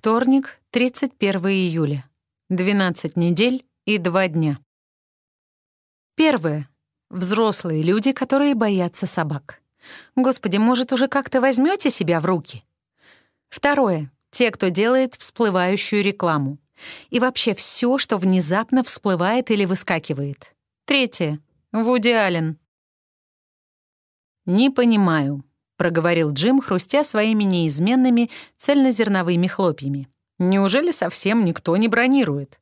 Вторник, 31 июля. 12 недель и 2 дня. Первое. Взрослые люди, которые боятся собак. Господи, может, уже как-то возьмете себя в руки? Второе. Те, кто делает всплывающую рекламу. И вообще все, что внезапно всплывает или выскакивает. Третье. Вуди Аллен. «Не понимаю», — проговорил Джим, хрустя своими неизменными цельнозерновыми хлопьями. «Неужели совсем никто не бронирует?»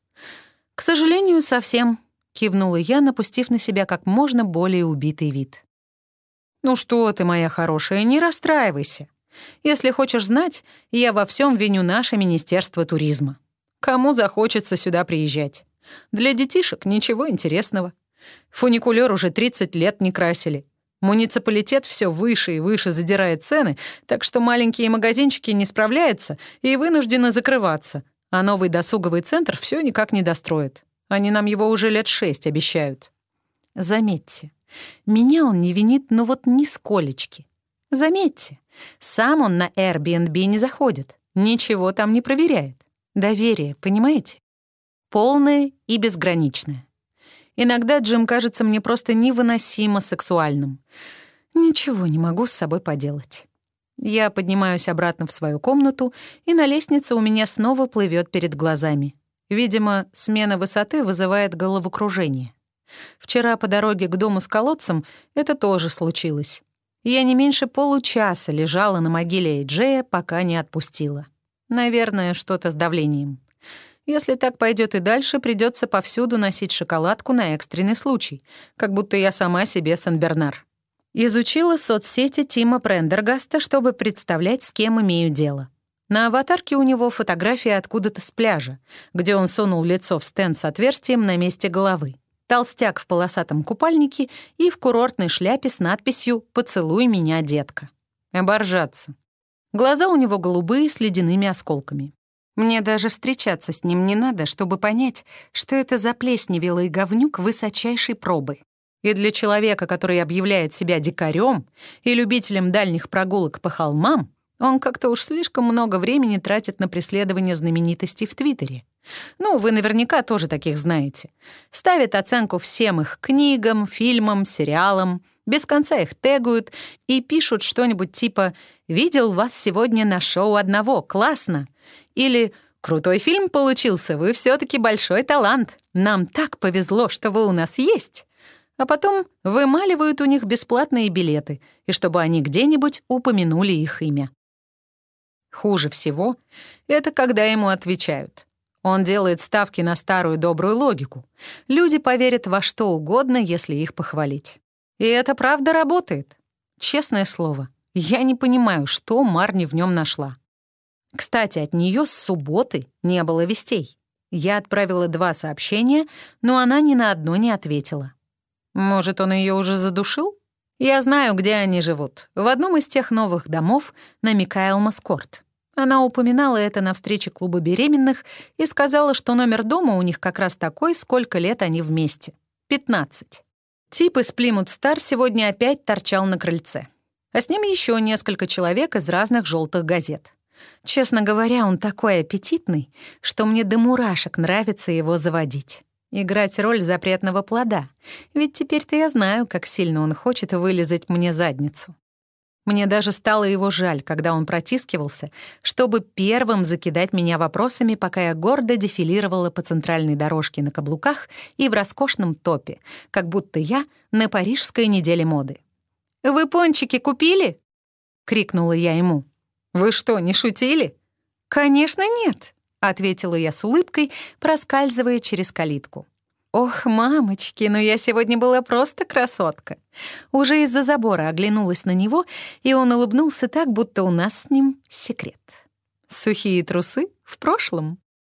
«К сожалению, совсем», — кивнула я, напустив на себя как можно более убитый вид. «Ну что ты, моя хорошая, не расстраивайся. Если хочешь знать, я во всем виню наше Министерство туризма. Кому захочется сюда приезжать? Для детишек ничего интересного. Фуникулер уже 30 лет не красили. Муниципалитет все выше и выше задирает цены, так что маленькие магазинчики не справляются и вынуждены закрываться, а новый досуговый центр все никак не достроит. Они нам его уже лет шесть обещают. Заметьте, меня он не винит, ну вот нисколечки. Заметьте, сам он на Airbnb не заходит, ничего там не проверяет. Доверие, понимаете? Полное и безграничное. Иногда Джим кажется мне просто невыносимо сексуальным. Ничего не могу с собой поделать. Я поднимаюсь обратно в свою комнату, и на лестнице у меня снова плывет перед глазами. Видимо, смена высоты вызывает головокружение. Вчера по дороге к дому с колодцем это тоже случилось. Я не меньше получаса лежала на могиле Эйджея, пока не отпустила. Наверное, что-то с давлением. Если так пойдет и дальше, придется повсюду носить шоколадку на экстренный случай, как будто я сама себе Сан-Бернар. Изучила соцсети Тима Прендергаста, чтобы представлять, с кем имею дело. На аватарке у него фотография откуда-то с пляжа, где он сунул лицо в стенд с отверстием на месте головы. Толстяк в полосатом купальнике и в курортной шляпе с надписью «Поцелуй меня, детка». Оборжаться. Глаза у него голубые с ледяными осколками. Мне даже встречаться с ним не надо, чтобы понять, что это заплесневелый говнюк высочайшей пробы. И для человека, который объявляет себя дикарем и любителем дальних прогулок по холмам, он как-то уж слишком много времени тратит на преследование знаменитостей в Твиттере. Ну, вы наверняка тоже таких знаете. Ставит оценку всем их книгам, фильмам, сериалам, без конца их тегают и пишут что-нибудь типа «Видел вас сегодня на шоу одного, классно!» или «Крутой фильм получился, вы все таки большой талант, нам так повезло, что вы у нас есть!» а потом вымаливают у них бесплатные билеты, и чтобы они где-нибудь упомянули их имя. Хуже всего — это когда ему отвечают. Он делает ставки на старую добрую логику. Люди поверят во что угодно, если их похвалить. И это правда работает. Честное слово, я не понимаю, что Марни в нем нашла. Кстати, от нее с субботы не было вестей. Я отправила два сообщения, но она ни на одно не ответила. Может, он ее уже задушил? Я знаю, где они живут. В одном из тех новых домов на Микаэл Маскорт. Она упоминала это на встрече клуба беременных и сказала, что номер дома у них как раз такой, сколько лет они вместе. 15. Тип из Плимут Стар сегодня опять торчал на крыльце. А с ним еще несколько человек из разных желтых газет. Честно говоря, он такой аппетитный, что мне до мурашек нравится его заводить. Играть роль запретного плода. Ведь теперь-то я знаю, как сильно он хочет вылезать мне задницу. Мне даже стало его жаль, когда он протискивался, чтобы первым закидать меня вопросами, пока я гордо дефилировала по центральной дорожке на каблуках и в роскошном топе, как будто я на парижской неделе моды. «Вы пончики купили?» — крикнула я ему. «Вы что, не шутили?» «Конечно, нет», — ответила я с улыбкой, проскальзывая через калитку. «Ох, мамочки, ну я сегодня была просто красотка!» Уже из-за забора оглянулась на него, и он улыбнулся так, будто у нас с ним секрет. Сухие трусы в прошлом.